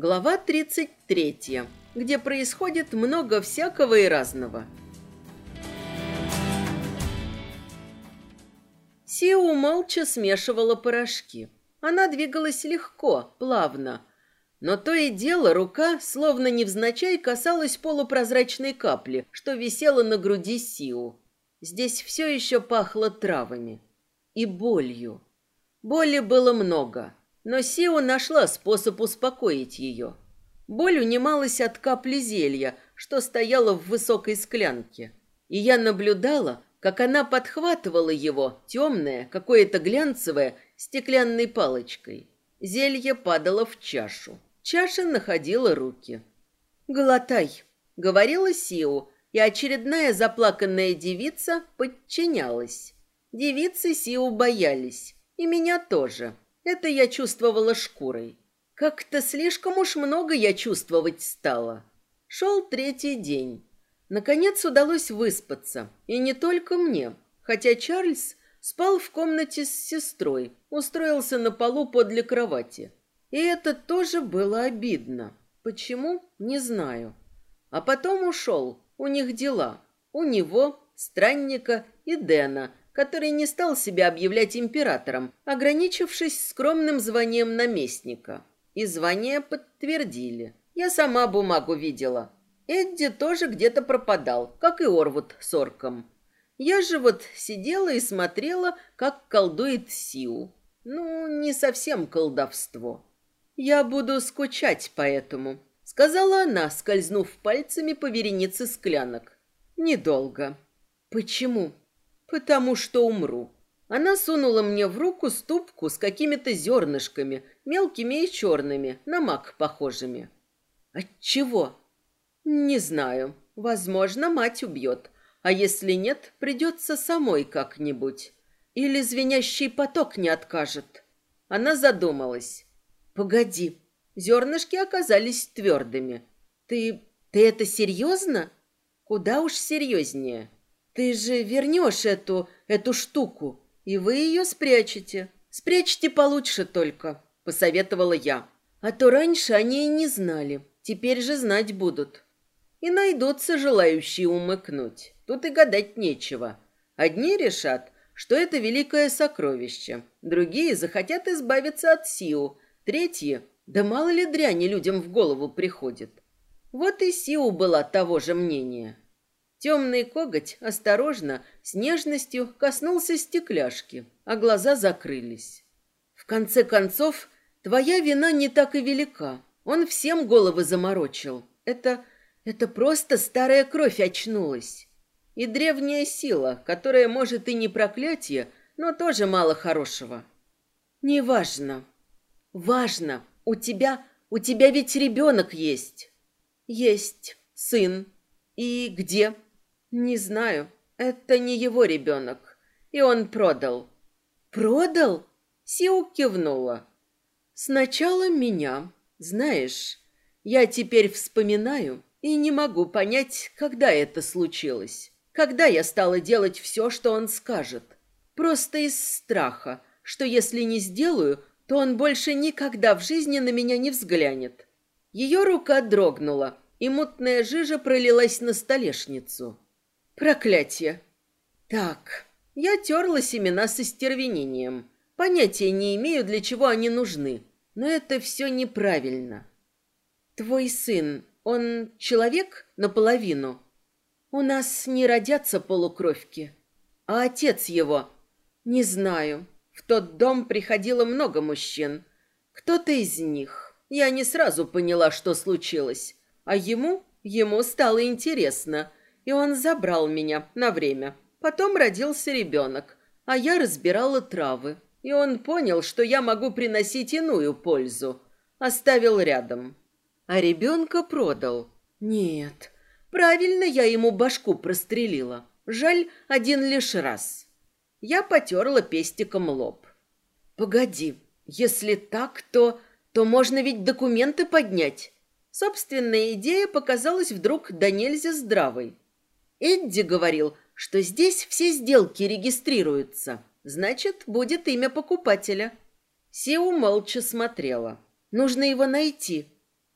Глава 33, где происходит много всякого и разного. Сиу молча смешивала порошки. Она двигалась легко, плавно. Но то и дело рука, словно невзначай, касалась полупрозрачной капли, что висела на груди Сиу. Здесь все еще пахло травами. И болью. Боли было много, но Сиу нашла способ успокоить ее. Боль унималась от капли зелья, что стояла в высокой склянке. И я наблюдала, как она подхватывала его, темное, какое-то глянцевое, стеклянной палочкой. Зелье падало в чашу. Чаша находила руки. «Глотай», — говорила Сиу, и очередная заплаканная девица подчинялась. Девицы Сиу боялись, и меня тоже. Это я чувствовала шкурой. Как-то слишком уж много я чувствовать стала. Шел третий день. Наконец удалось выспаться. И не только мне. Хотя Чарльз спал в комнате с сестрой, устроился на полу подле кровати. И это тоже было обидно. Почему? Не знаю. А потом ушел. У них дела. У него, странника и Дэна, который не стал себя объявлять императором, ограничившись скромным званием наместника. И звание подтвердили. Я сама бумагу видела. Эдди тоже где-то пропадал, как и Орвуд с орком. Я же вот сидела и смотрела, как колдует Сиу. Ну, не совсем колдовство. Я буду скучать по этому, сказала она, скользнув пальцами по веренице склянок. Недолго. Почему? Потому что умру. Она сунула мне в руку ступку с какими-то зернышками, мелкими и черными, на мак похожими. От чего? Не знаю. Возможно, мать убьет. А если нет, придется самой как-нибудь. Или звенящий поток не откажет. Она задумалась. Погоди. Зернышки оказались твердыми. Ты... ты это серьезно? Куда уж серьезнее. Ты же вернешь эту... эту штуку, и вы ее спрячете. Спрячьте получше только, посоветовала я. А то раньше они и не знали. Теперь же знать будут. И найдутся желающие умыкнуть. Тут и гадать нечего. Одни решат, что это великое сокровище. Другие захотят избавиться от Сиу. Третьи, да мало ли дряни людям в голову приходит. Вот и Сиу была того же мнения. Темный коготь осторожно, с нежностью коснулся стекляшки, а глаза закрылись. В конце концов, твоя вина не так и велика. Он всем головы заморочил. Это это просто старая кровь очнулась. И древняя сила, которая, может, и не проклятие, но тоже мало хорошего. Неважно. Важно. У тебя... У тебя ведь ребенок есть. Есть. Сын. И где? Не знаю. Это не его ребенок. И он продал. Продал? Сиу кивнула. Сначала меня. Знаешь, я теперь вспоминаю, и не могу понять, когда это случилось. Когда я стала делать все, что он скажет. Просто из страха, что если не сделаю, то он больше никогда в жизни на меня не взглянет. Ее рука дрогнула, и мутная жижа пролилась на столешницу. Проклятие. Так, я терла семена со стервенением. Понятия не имею, для чего они нужны, но это все неправильно. Твой сын, он человек наполовину? У нас не родятся полукровки. А отец его? Не знаю. В тот дом приходило много мужчин. Кто-то из них. Я не сразу поняла, что случилось. А ему, ему стало интересно. И он забрал меня на время. Потом родился ребенок. А я разбирала травы. И он понял, что я могу приносить иную пользу. Оставил рядом а ребенка продал. Нет, правильно я ему башку прострелила. Жаль, один лишь раз. Я потерла пестиком лоб. Погоди, если так, то... то можно ведь документы поднять. Собственная идея показалась вдруг до нельзя здравой. Эдди говорил, что здесь все сделки регистрируются. Значит, будет имя покупателя. Сиу молча смотрела. Нужно его найти.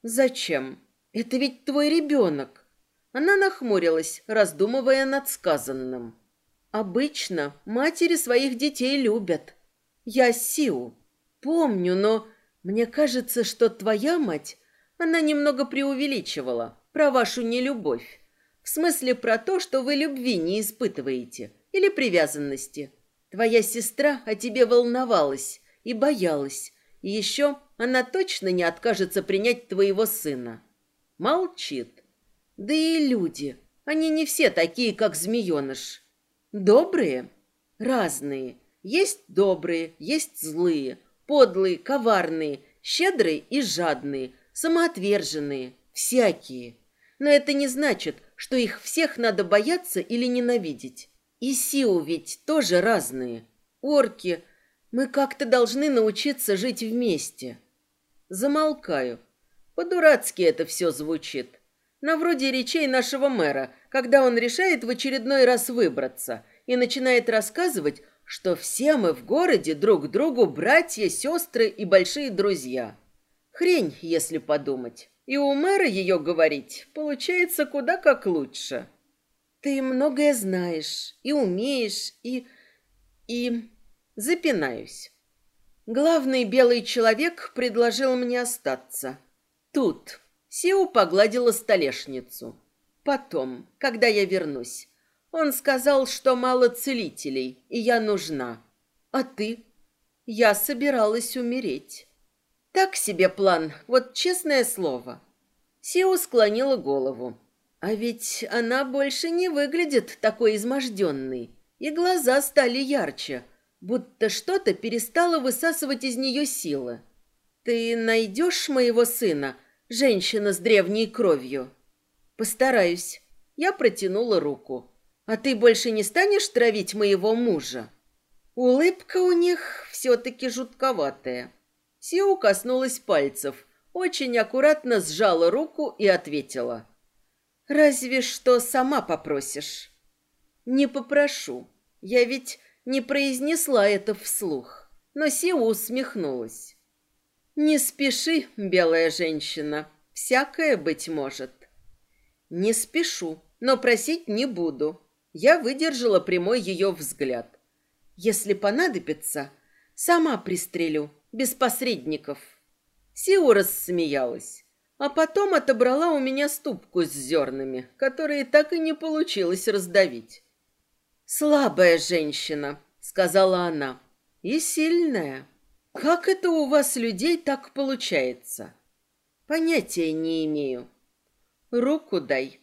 Зачем? Это ведь твой ребенок. Она нахмурилась, раздумывая над сказанным. Обычно матери своих детей любят. Я Сиу. Помню, но мне кажется, что твоя мать, она немного преувеличивала про вашу нелюбовь. В смысле про то, что вы любви не испытываете или привязанности. Твоя сестра о тебе волновалась и боялась. И еще она точно не откажется принять твоего сына. Молчит. Да и люди, они не все такие, как змееныш. Добрые? Разные. Есть добрые, есть злые, подлые, коварные, щедрые и жадные, самоотверженные, всякие. Но это не значит, что их всех надо бояться или ненавидеть. И Сиу ведь тоже разные. Орки. Мы как-то должны научиться жить вместе. Замолкаю. По-дурацки это все звучит. На вроде речей нашего мэра, когда он решает в очередной раз выбраться и начинает рассказывать, что все мы в городе друг другу братья, сестры и большие друзья. Хрень, если подумать. И у мэра ее говорить получается куда как лучше. Ты многое знаешь и умеешь, и... и... Запинаюсь. Главный белый человек предложил мне остаться. Тут, Сиу погладила столешницу. Потом, когда я вернусь, он сказал, что мало целителей, и я нужна. А ты? Я собиралась умереть. Так себе план, вот честное слово. Сиу склонила голову. А ведь она больше не выглядит такой изможденной, и глаза стали ярче, будто что-то перестало высасывать из нее силы. Ты найдешь моего сына, женщина с древней кровью. Постараюсь. Я протянула руку. А ты больше не станешь травить моего мужа? Улыбка у них все-таки жутковатая. Сиу коснулась пальцев, очень аккуратно сжала руку и ответила. «Разве что сама попросишь». «Не попрошу. Я ведь не произнесла это вслух». Но Сиу усмехнулась. Не спеши, белая женщина, всякое быть может. Не спешу, но просить не буду. Я выдержала прямой ее взгляд. Если понадобится, сама пристрелю, без посредников. Сиу рассмеялась, а потом отобрала у меня ступку с зернами, которые так и не получилось раздавить. «Слабая женщина», — сказала она, — «и сильная». Как это у вас людей так получается? Понятия не имею. Руку дай.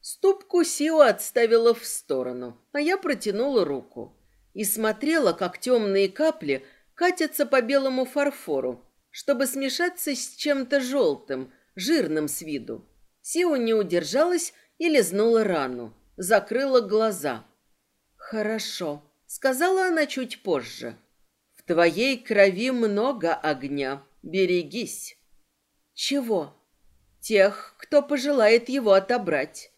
Ступку Сио отставила в сторону, а я протянула руку и смотрела, как темные капли катятся по белому фарфору, чтобы смешаться с чем-то желтым, жирным с виду. Сио не удержалась и лизнула рану, закрыла глаза. «Хорошо», — сказала она чуть позже твоей крови много огня. Берегись. Чего? Тех, кто пожелает его отобрать.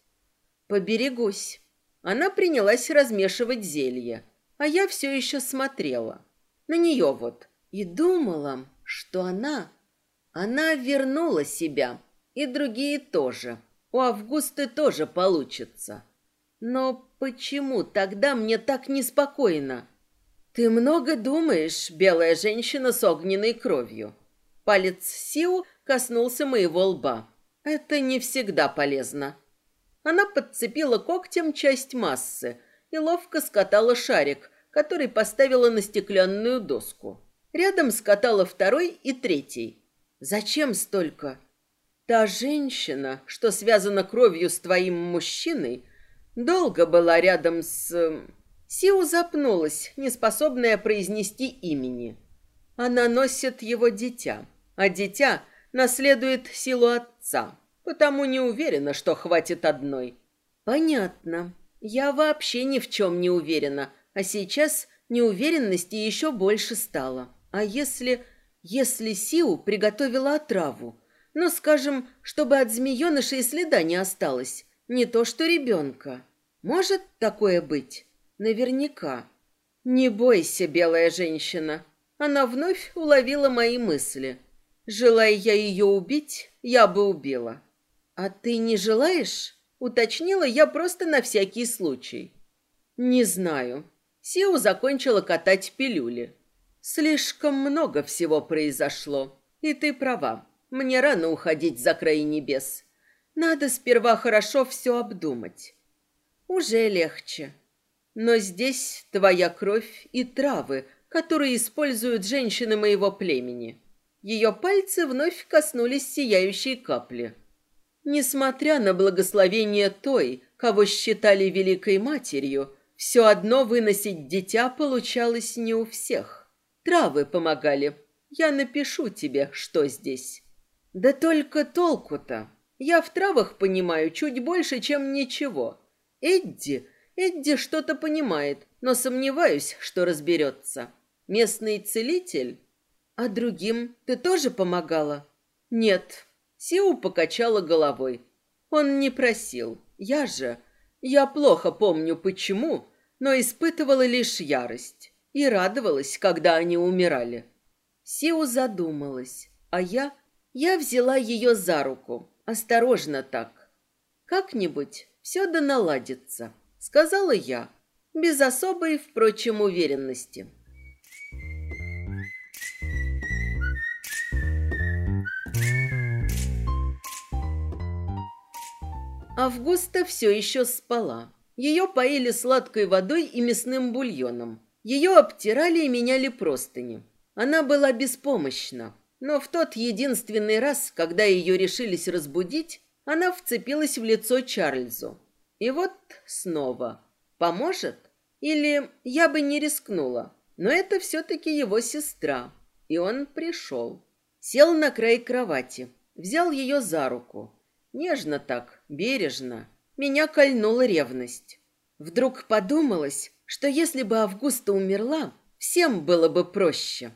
Поберегусь. Она принялась размешивать зелье, а я все еще смотрела. На нее вот. И думала, что она... Она вернула себя. И другие тоже. У Августы тоже получится. Но почему тогда мне так неспокойно? «Ты много думаешь, белая женщина с огненной кровью». Палец Сиу коснулся моего лба. «Это не всегда полезно». Она подцепила когтем часть массы и ловко скатала шарик, который поставила на стеклянную доску. Рядом скатала второй и третий. «Зачем столько?» «Та женщина, что связана кровью с твоим мужчиной, долго была рядом с...» Сиу запнулась, неспособная произнести имени. Она носит его дитя, а дитя наследует силу отца, потому не уверена, что хватит одной. Понятно. Я вообще ни в чем не уверена, а сейчас неуверенности еще больше стало. А если... если Сиу приготовила отраву? Ну, скажем, чтобы от змееныша и следа не осталось, не то что ребенка. Может такое быть? Наверняка. Не бойся, белая женщина. Она вновь уловила мои мысли. Желая я ее убить, я бы убила. А ты не желаешь? Уточнила я просто на всякий случай. Не знаю. Сиу закончила катать пилюли. Слишком много всего произошло. И ты права. Мне рано уходить за край небес. Надо сперва хорошо все обдумать. Уже легче. Но здесь твоя кровь и травы, которые используют женщины моего племени. Ее пальцы вновь коснулись сияющей капли. Несмотря на благословение той, кого считали великой матерью, все одно выносить дитя получалось не у всех. Травы помогали. Я напишу тебе, что здесь. Да только толку-то. Я в травах понимаю чуть больше, чем ничего. Эдди, Эдди что-то понимает, но сомневаюсь, что разберется. Местный целитель? А другим ты тоже помогала? Нет. Сиу покачала головой. Он не просил. Я же... Я плохо помню, почему, но испытывала лишь ярость и радовалась, когда они умирали. Сиу задумалась, а я... Я взяла ее за руку, осторожно так. «Как-нибудь все да наладится», — сказала я, без особой, впрочем, уверенности. Августа все еще спала. Ее поили сладкой водой и мясным бульоном. Ее обтирали и меняли простыни. Она была беспомощна, но в тот единственный раз, когда ее решились разбудить, она вцепилась в лицо Чарльзу. И вот снова. Поможет? Или я бы не рискнула. Но это все-таки его сестра. И он пришел. Сел на край кровати. Взял ее за руку. Нежно так, бережно. Меня кольнула ревность. Вдруг подумалось, что если бы Августа умерла, всем было бы проще.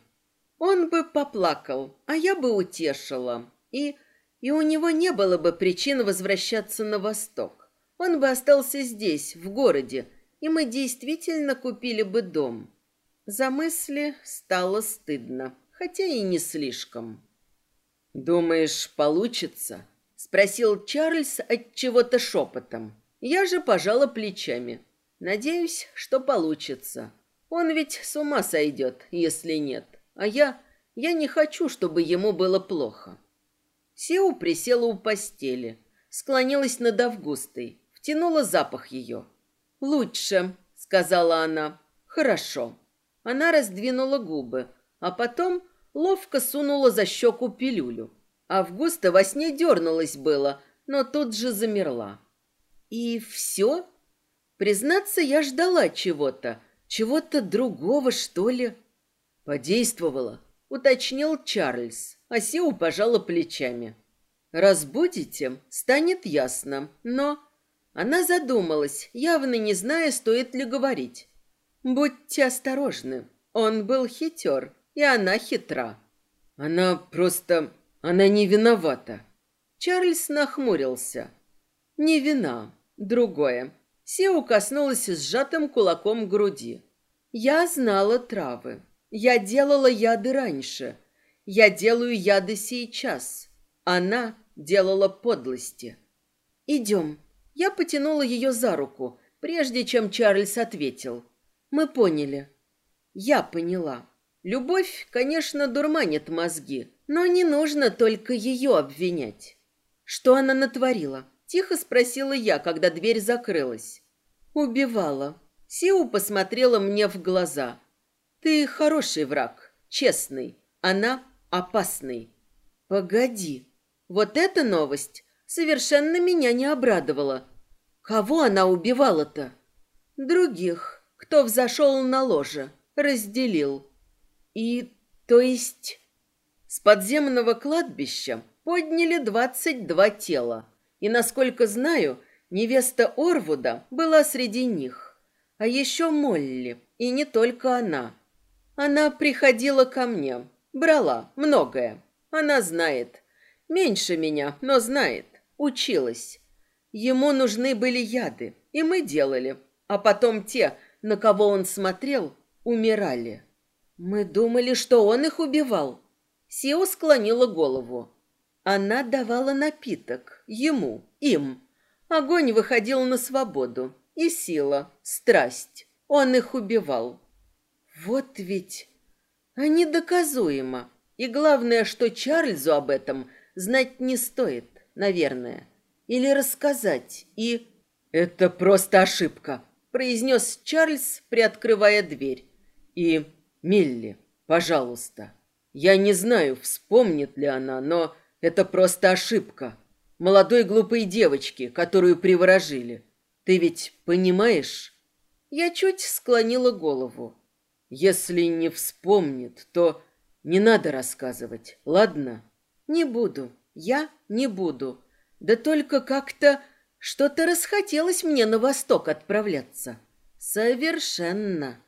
Он бы поплакал, а я бы утешила. И, и у него не было бы причин возвращаться на восток. Он бы остался здесь, в городе, и мы действительно купили бы дом. За мысли стало стыдно, хотя и не слишком. «Думаешь, получится?» — спросил Чарльз от чего-то шепотом. Я же пожала плечами. Надеюсь, что получится. Он ведь с ума сойдет, если нет. А я... я не хочу, чтобы ему было плохо. Сеу присела у постели, склонилась над Августой, втянула запах ее. «Лучше», — сказала она. «Хорошо». Она раздвинула губы, а потом ловко сунула за щеку пилюлю. Августа во сне дернулась было, но тут же замерла. «И все?» Признаться, я ждала чего-то, чего-то другого, что ли. Подействовало, уточнил Чарльз, а Сиу пожала плечами. Разбудите, станет ясно, но... Она задумалась, явно не зная, стоит ли говорить. Будьте осторожны, он был хитер, и она хитра. Она просто... она не виновата. Чарльз нахмурился. Не вина, другое. Сеу коснулась сжатым кулаком груди. Я знала травы. Я делала яды раньше. Я делаю яды сейчас. Она делала подлости. Идем. Я потянула ее за руку, прежде чем Чарльз ответил. Мы поняли. Я поняла. Любовь, конечно, дурманит мозги, но не нужно только ее обвинять. Что она натворила? Тихо спросила я, когда дверь закрылась. Убивала. Сиу посмотрела мне в глаза. Ты хороший враг, честный. Она опасный. Погоди. Вот эта новость совершенно меня не обрадовала. Кого она убивала-то? Других, кто взошел на ложе, разделил. И, то есть... С подземного кладбища подняли двадцать два тела. И, насколько знаю, невеста Орвуда была среди них. А еще Молли, и не только она. Она приходила ко мне, брала многое. Она знает. Меньше меня, но знает. Училась. Ему нужны были яды, и мы делали. А потом те, на кого он смотрел, умирали. Мы думали, что он их убивал. Сио склонила голову. Она давала напиток. Ему, им. Огонь выходил на свободу. И сила, страсть. Он их убивал. Вот ведь... Они доказуемо. И главное, что Чарльзу об этом знать не стоит, наверное. Или рассказать. И... «Это просто ошибка», — произнес Чарльз, приоткрывая дверь. «И... Милли, пожалуйста. Я не знаю, вспомнит ли она, но это просто ошибка. Молодой глупой девочки, которую приворожили. Ты ведь понимаешь?» Я чуть склонила голову. «Если не вспомнит, то не надо рассказывать, ладно?» «Не буду. Я не буду. Да только как-то что-то расхотелось мне на восток отправляться. Совершенно.